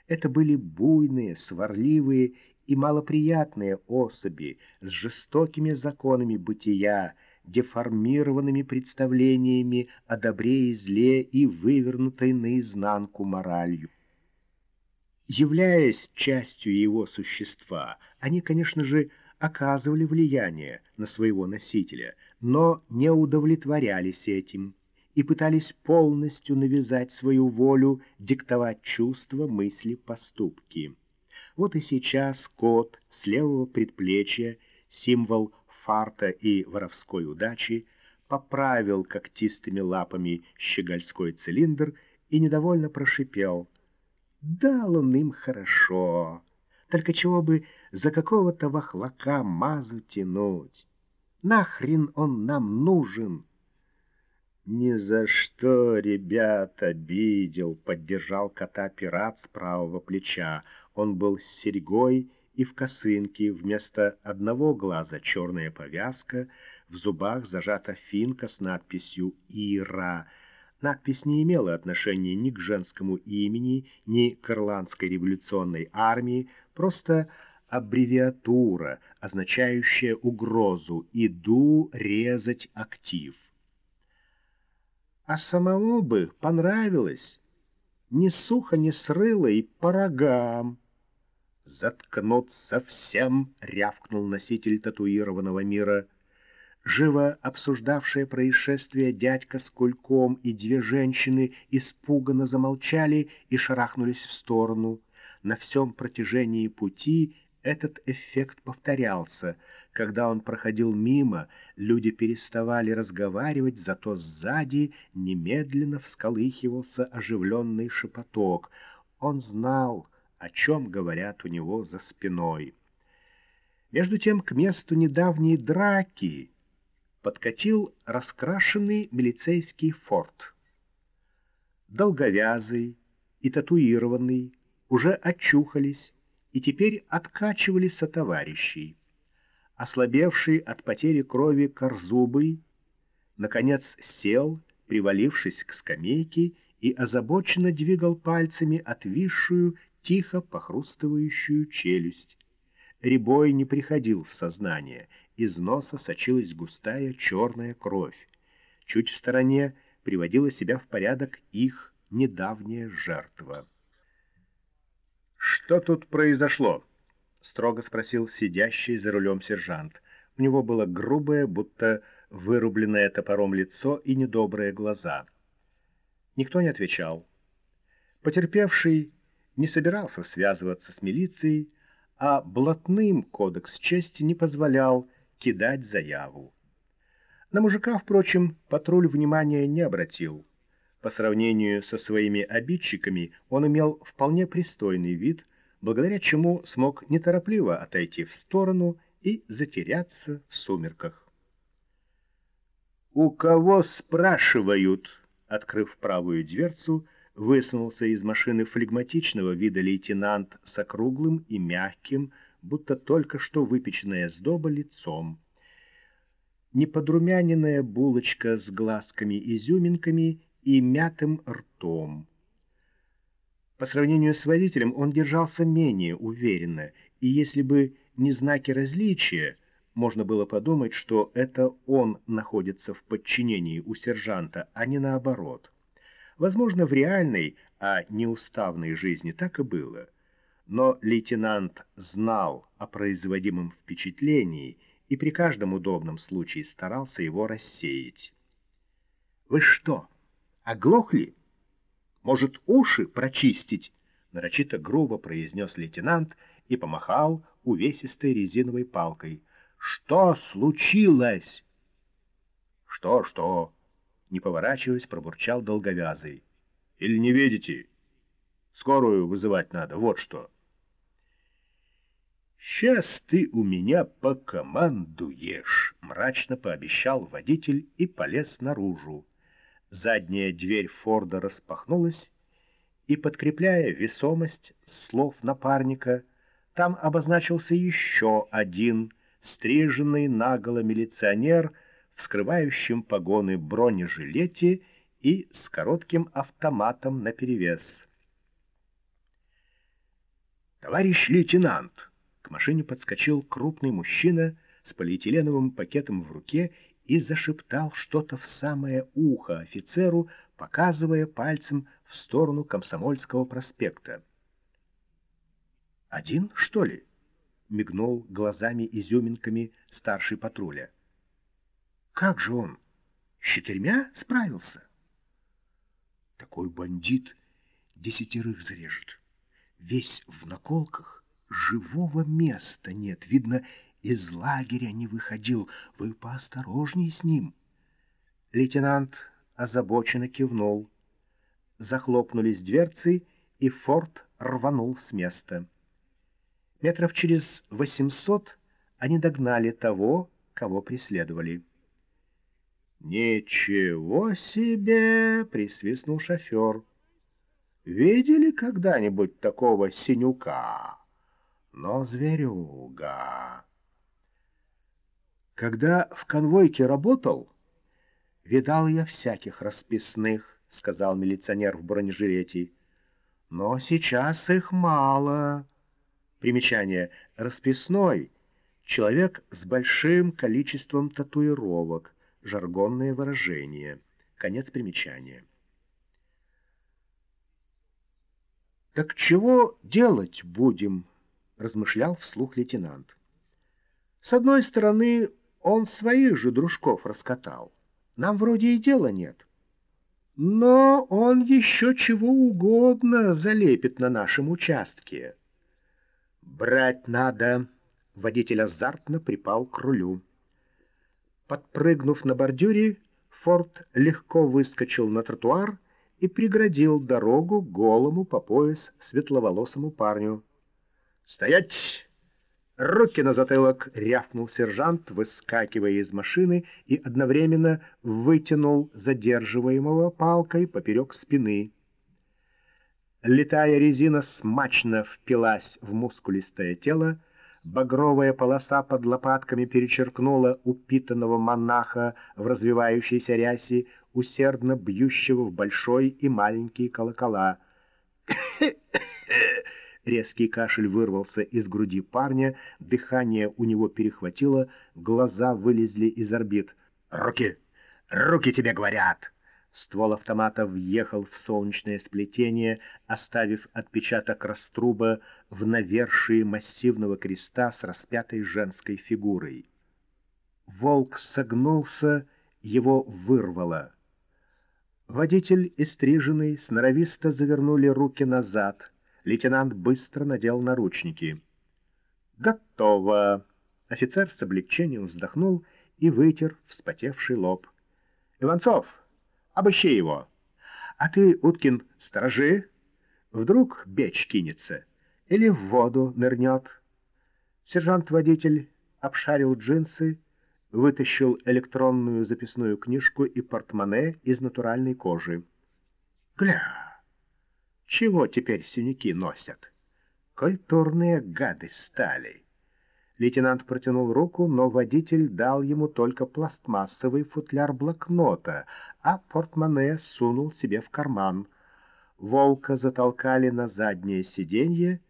Это были буйные, сварливые и малоприятные особи с жестокими законами бытия, деформированными представлениями о добре и зле и вывернутой наизнанку моралью. Являясь частью его существа, они, конечно же, оказывали влияние на своего носителя, но не удовлетворялись этим и пытались полностью навязать свою волю, диктовать чувства, мысли, поступки. Вот и сейчас кот с левого предплечья, символ фарта и воровской удачи, поправил когтистыми лапами щегольской цилиндр и недовольно прошипел. Дал он им хорошо, только чего бы за какого-то вахлака мазу тянуть? Нахрен он нам нужен? «Ни за что, ребят, обидел!» — поддержал кота пират с правого плеча. Он был с серьгой и в косынке, вместо одного глаза черная повязка, в зубах зажата финка с надписью «Ира». Надпись не имела отношения ни к женскому имени, ни к ирландской революционной армии, просто аббревиатура, означающая угрозу «Иду резать актив». А самому бы понравилось. Ни сухо, ни срыло и по рогам. «Заткнуться всем!» — рявкнул носитель татуированного мира. Живо обсуждавшие происшествие дядька с кульком и две женщины испуганно замолчали и шарахнулись в сторону. На всем протяжении пути этот эффект повторялся. Когда он проходил мимо, люди переставали разговаривать, зато сзади немедленно всколыхивался оживленный шепоток. Он знал, о чем говорят у него за спиной. Между тем к месту недавней драки подкатил раскрашенный милицейский форт. Долговязый и татуированный уже очухались, и теперь откачивали сотоварищей. Ослабевший от потери крови Корзубый, наконец сел, привалившись к скамейке, и озабоченно двигал пальцами отвисшую, тихо похрустывающую челюсть. Рябой не приходил в сознание, из носа сочилась густая черная кровь. Чуть в стороне приводила себя в порядок их недавняя жертва. «Что тут произошло?» — строго спросил сидящий за рулем сержант. У него было грубое, будто вырубленное топором лицо и недобрые глаза. Никто не отвечал. Потерпевший не собирался связываться с милицией, а блатным кодекс чести не позволял кидать заяву. На мужика, впрочем, патруль внимания не обратил. По сравнению со своими обидчиками он имел вполне пристойный вид, благодаря чему смог неторопливо отойти в сторону и затеряться в сумерках. «У кого спрашивают?» Открыв правую дверцу, высунулся из машины флегматичного вида лейтенант с округлым и мягким, будто только что выпеченная сдоба лицом. Неподрумяненная булочка с глазками-изюминками и мятым ртом. По сравнению с водителем он держался менее уверенно, и если бы не знаки различия, можно было подумать, что это он находится в подчинении у сержанта, а не наоборот. Возможно, в реальной, а не уставной жизни так и было. Но лейтенант знал о производимом впечатлении и при каждом удобном случае старался его рассеять. «Вы что?» Оглохли? Может, уши прочистить?» Нарочито грубо произнес лейтенант и помахал увесистой резиновой палкой. «Что случилось?» «Что, что?» Не поворачиваясь, пробурчал долговязый. «Или не видите? Скорую вызывать надо, вот что». «Сейчас ты у меня покомандуешь», — мрачно пообещал водитель и полез наружу. Задняя дверь Форда распахнулась, и, подкрепляя весомость слов напарника, там обозначился еще один стриженный наголо милиционер скрывающем погоны бронежилете и с коротким автоматом наперевес. «Товарищ лейтенант!» К машине подскочил крупный мужчина с полиэтиленовым пакетом в руке и зашептал что-то в самое ухо офицеру, показывая пальцем в сторону Комсомольского проспекта. «Один, что ли?» мигнул глазами-изюминками старший патруля. Как же он? С четырьмя справился? Такой бандит десятерых зарежет. Весь в наколках, живого места нет. Видно, из лагеря не выходил. Вы поосторожней с ним. Лейтенант озабоченно кивнул. Захлопнулись дверцы, и форт рванул с места. Метров через восемьсот они догнали того, кого преследовали. «Ничего себе!» — присвистнул шофер. «Видели когда-нибудь такого синюка? Но зверюга!» Когда в конвойке работал, видал я всяких расписных, — сказал милиционер в бронежилете. Но сейчас их мало. Примечание. Расписной — человек с большим количеством татуировок, жаргонное выражение. Конец примечания. «Так чего делать будем?» — размышлял вслух лейтенант. «С одной стороны, он своих же дружков раскатал. Нам вроде и дела нет. Но он еще чего угодно залепит на нашем участке. Брать надо. Водитель азартно припал к рулю. Подпрыгнув на бордюре, Форд легко выскочил на тротуар и преградил дорогу голому по пояс светловолосому парню. «Стоять! Руки на затылок!» — рявкнул сержант, выскакивая из машины и одновременно вытянул задерживаемого палкой поперек спины. Летая резина смачно впилась в мускулистое тело, Багровая полоса под лопатками перечеркнула упитанного монаха в развивающейся рясе, усердно бьющего в большой и маленький колокола. Резкий кашель вырвался из груди парня, дыхание у него перехватило, глаза вылезли из орбит. «Руки! Руки тебе говорят!» Ствол автомата въехал в солнечное сплетение, оставив отпечаток раструба в навершии массивного креста с распятой женской фигурой. Волк согнулся, его вырвало. Водитель и стриженный сноровисто завернули руки назад. Лейтенант быстро надел наручники. «Готово!» Офицер с облегчением вздохнул и вытер вспотевший лоб. «Иванцов!» Обыщи его. А ты, Уткин, сторожи. Вдруг бечь кинется или в воду нырнет. Сержант-водитель обшарил джинсы, вытащил электронную записную книжку и портмоне из натуральной кожи. Гля! Чего теперь синяки носят? Культурные гады стали. Лейтенант протянул руку, но водитель дал ему только пластмассовый футляр блокнота, а портмоне сунул себе в карман. Волка затолкали на заднее сиденье,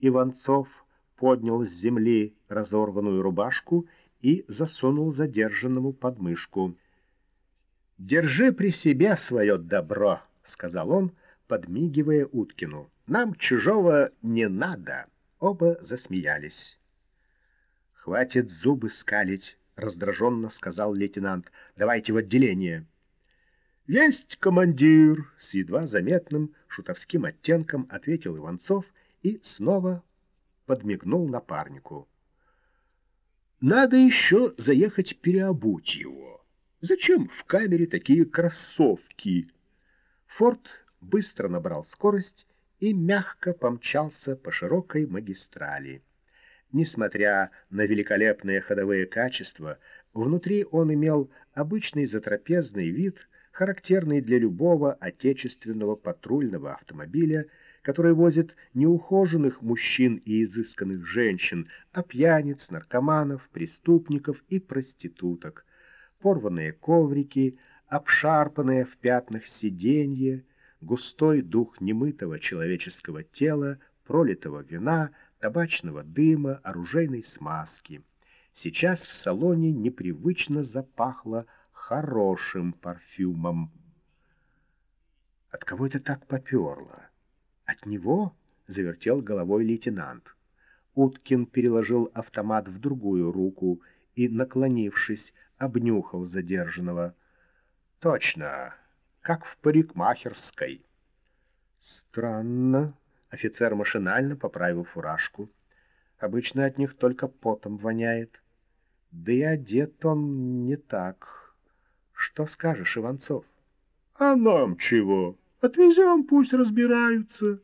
Иванцов поднял с земли разорванную рубашку и засунул задержанному подмышку. «Держи при себе свое добро», — сказал он, подмигивая Уткину. «Нам чужого не надо». Оба засмеялись. «Хватит зубы скалить», — раздраженно сказал лейтенант. «Давайте в отделение». «Есть командир!» — с едва заметным шутовским оттенком ответил Иванцов и снова подмигнул напарнику. «Надо еще заехать переобуть его. Зачем в камере такие кроссовки?» Форд быстро набрал скорость и мягко помчался по широкой магистрали. Несмотря на великолепные ходовые качества, внутри он имел обычный затрапезный вид, характерный для любого отечественного патрульного автомобиля, который возит неухоженных мужчин и изысканных женщин, а пьяниц, наркоманов, преступников и проституток. Порванные коврики, обшарпанные в пятнах сиденье, густой дух немытого человеческого тела, пролитого вина — табачного дыма, оружейной смазки. Сейчас в салоне непривычно запахло хорошим парфюмом. От кого это так поперло? От него завертел головой лейтенант. Уткин переложил автомат в другую руку и, наклонившись, обнюхал задержанного. «Точно, как в парикмахерской». «Странно», — офицер машинально поправил фуражку. «Обычно от них только потом воняет. Да и одет он не так. Что скажешь, Иванцов?» «А нам чего? Отвезем, пусть разбираются».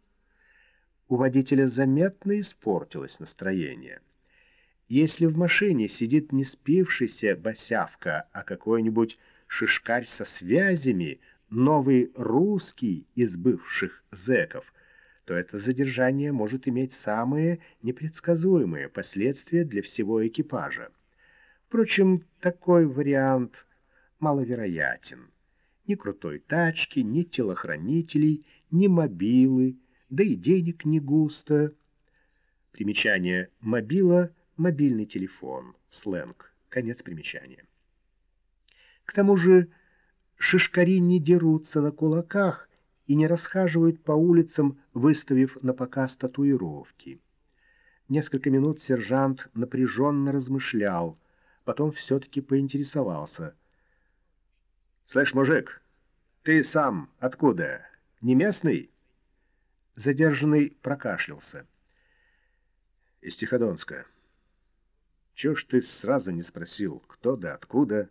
У водителя заметно испортилось настроение. Если в машине сидит не спившийся босявка, а какой-нибудь шишкарь со связями, новый русский из бывших зэков, то это задержание может иметь самые непредсказуемые последствия для всего экипажа. Впрочем, такой вариант маловероятен. Ни крутой тачки, ни телохранителей, ни мобилы — да и денег не густо. Примечание «мобила» — мобильный телефон, сленг, конец примечания. К тому же шишкари не дерутся на кулаках и не расхаживают по улицам, выставив на показ татуировки. Несколько минут сержант напряженно размышлял, потом все-таки поинтересовался. «Слышь, мужик, ты сам откуда? Не местный?» Задержанный прокашлялся. «Из Тиходонска. Чего ж ты сразу не спросил, кто да откуда?»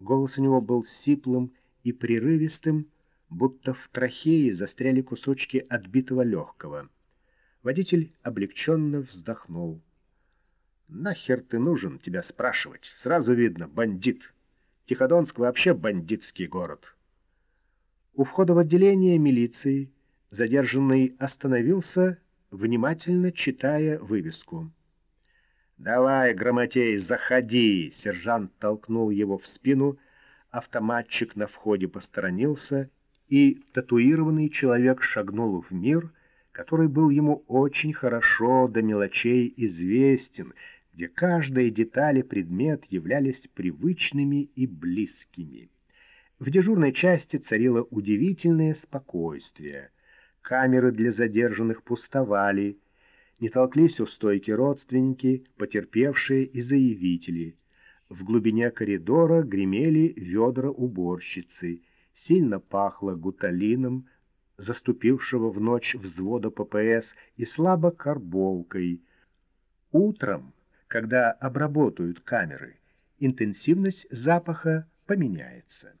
Голос у него был сиплым и прерывистым, будто в трахее застряли кусочки отбитого легкого. Водитель облегченно вздохнул. «Нахер ты нужен, тебя спрашивать? Сразу видно, бандит. Тиходонск вообще бандитский город». У входа в отделение милиции Задержанный остановился, внимательно читая вывеску. «Давай, Грамотей, заходи!» Сержант толкнул его в спину, автоматчик на входе посторонился, и татуированный человек шагнул в мир, который был ему очень хорошо до мелочей известен, где каждая деталь и предмет являлись привычными и близкими. В дежурной части царило удивительное спокойствие — камеры для задержанных пустовали, не толклись у стойки родственники, потерпевшие и заявители. В глубине коридора гремели ведра уборщицы, сильно пахло гуталином, заступившего в ночь взвода ППС, и слабо карболкой. Утром, когда обработают камеры, интенсивность запаха поменяется.